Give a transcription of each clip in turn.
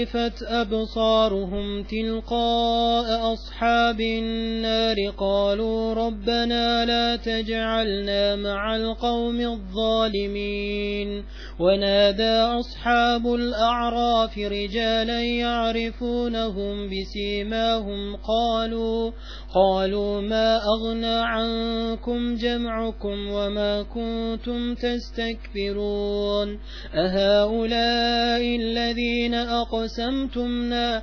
صرفت أبصارهم تلقاء أصحاب النار قالوا ربنا لا تجعلنا مع القوم الظالمين ونادى أصحاب الأعراف رجالا يعرفونهم بسيماهم قالوا قالوا ما أغنى عنكم جمعكم وما كنتم تستكبرون أهؤلاء الذين أقسمتمنا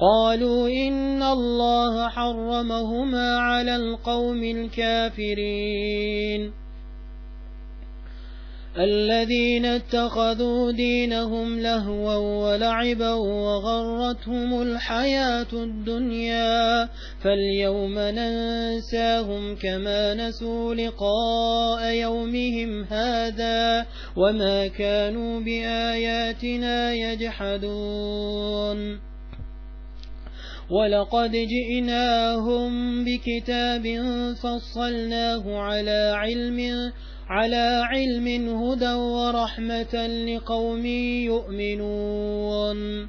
قالوا إن الله حرمهما على القوم الكافرين. الذين اتخذوا دينهم لهوا ولعبا وغرتهم الحياة الدنيا فاليوم ننساهم كما نسوا لقاء يومهم هذا وما كانوا بآياتنا يجحدون. ولقد جئناهم بكتاب فصلناه على علم على علم هدى ورحمة لقوم يؤمنون.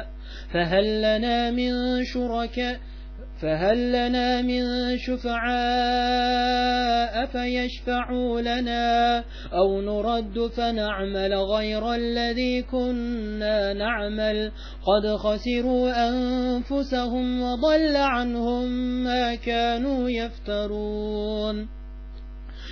فهل لنا من شركاء فهل لنا من شفعاء فيشفعوا لنا أو نرد فنعمل غير الذي كنا نعمل قد خسروا أنفسهم وضل عنهم ما كانوا يفترون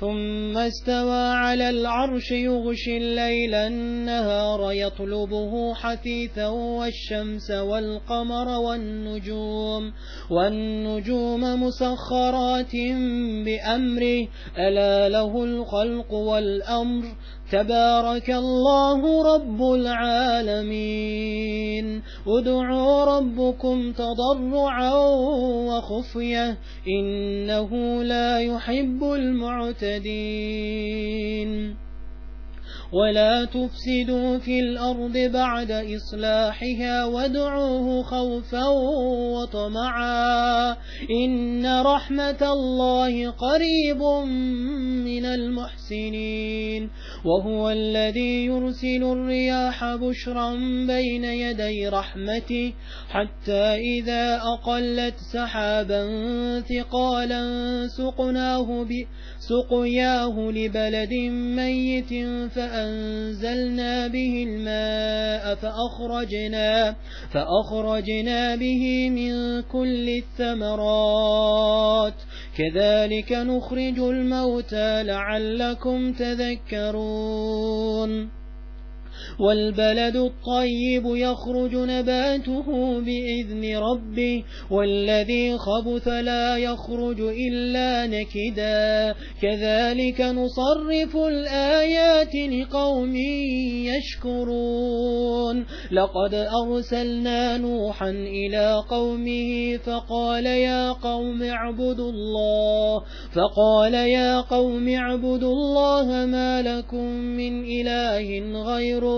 ثم استوى على العرش يغشي الليل النهار يطلبه حثيثا والشمس والقمر والنجوم والنجوم مسخرات بأمره ألا له الخلق والأمر تبارك الله رب العالمين ادعوا ربكم تضرعا وخفية إنه لا يحب المعتدين مهتدين ولا تفسدوا في الأرض بعد إصلاحها وادعوه خوفا وطمعا إن رحمة الله قريب من المحسنين وهو الذي يرسل الرياح بشرا بين يدي رحمته حتى إذا أقلت سحابا ثقالا سقناه سقياه لبلد ميت فأنزلنا به الماء فأخرجنا, فأخرجنا به من كل الثمرات. كذلك نخرج الموتى لعلكم تذكرون. والبلد الطيب يخرج نباته بإذن ربه والذي خبث لا يخرج إلا نكدا. كذلك نصرف الآيات لقوم يشكرون. لقد أرسلنا نوحا إلى قومه فقال يا قوم اعبدوا الله فقال يا قوم اعبدوا الله ما لكم من إله غيره.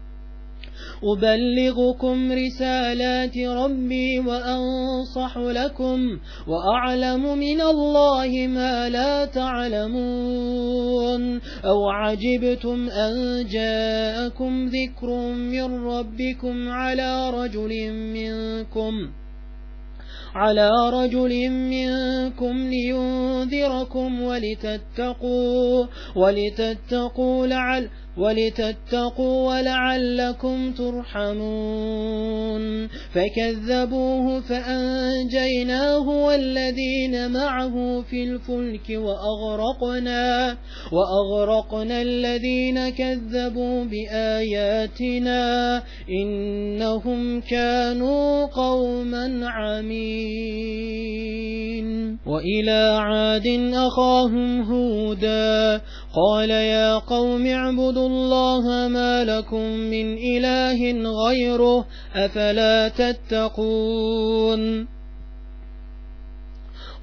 أبلغكم رسالات ربي وأنصح لكم وأعلم من الله ما لا تعلمون أو عجبتم أن جاءكم ذكر من ربكم على رجل منكم على رجل منكم لينذركم ولتتقوا ولتتقوا لعل ولتتقوا ولعلكم ترحمون فكذبوه فأنجيناه والذين معه في الفلك وأغرقنا وأغرقنا الذين كذبوا بآياتنا إنهم كانوا قوما عمين وإلى عاد أخاهم هودا قال يا قوم اعبدوا الله ما لكم من إله غيره أفلا تتقون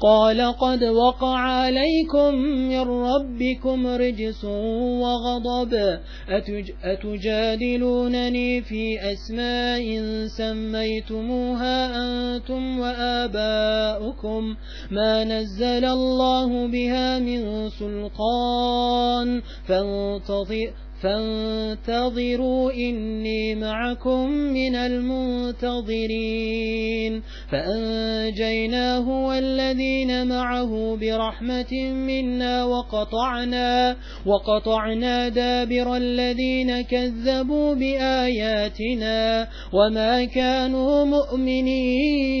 قال قد وقع عليكم من ربكم رجس وغضب. أتج أتجادلونني في أسماء سميتموها أنتم وآباؤكم. ما نزل الله بها من سلطان. فانتظر فانتظروا إني معكم من المنتظرين. فأنجيناه والذين معه برحمة منا وقطعنا وقطعنا دابر الذين كذبوا بآياتنا وما كانوا مؤمنين.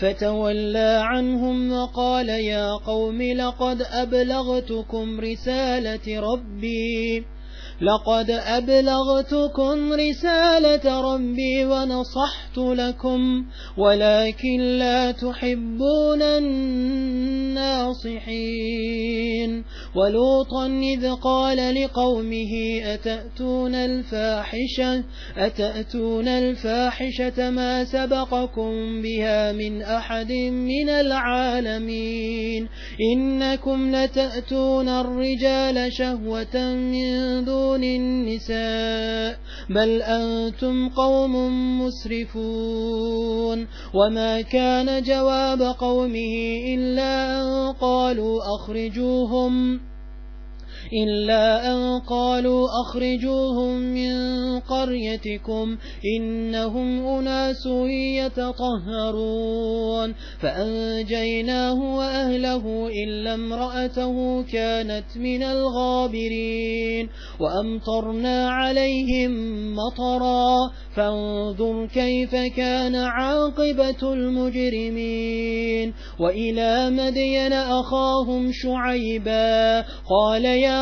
فتولى عنهم وقال يا قوم لقد أبلغتكم رسالة ربي. لقد أبلغتكم رسالة ربي ونصحت لكم ولكن لا تحبون الناصحين. ولوطا إذ قال لقومه أتأتون الفاحشة؟ أتأتون الفاحشة ما سبقكم بها من أحد من العالمين؟ إنكم لتأتون الرجال شهوة من دون دون النساء بل أنتم قوم مسرفون. وما كان جواب قومه إلا أن قالوا أخرجوهم. إلا أن قالوا أخرجوهم من قريتكم إنهم أناس يتطهرون فأنجيناه وأهله إلا امرأته كانت من الغابرين وأمطرنا عليهم مطرا فانظر كيف كان عاقبة المجرمين وإلى مدين أخاهم شعيبا قال يا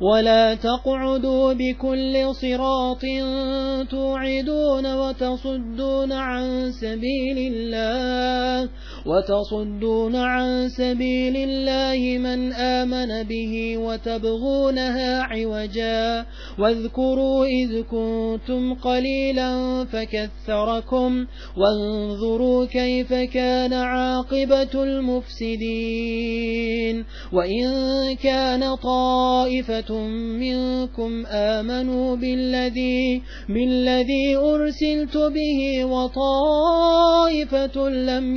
ولا تقعدوا بكل صراط توعدون وتصدون عن سبيل الله وتصدون عن سبيل الله من آمن به وتبغونها عوجا واذكروا إذ كنتم قليلا فكثركم وانظروا كيف كان عاقبة المفسدين وإن كان طائفة منكم آمنوا بالذي بالذي أرسلت به وطائفة لم